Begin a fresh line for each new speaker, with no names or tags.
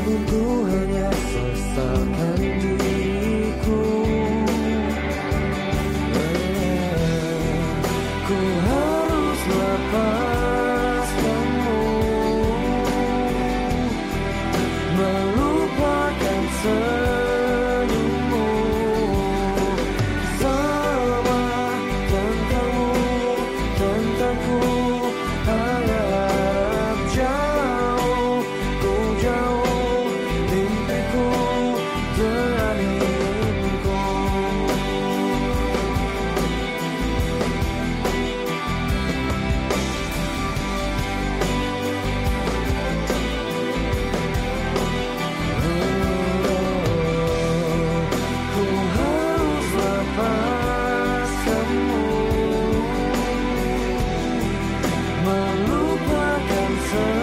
Namun ku hanya sesalkan diriku return.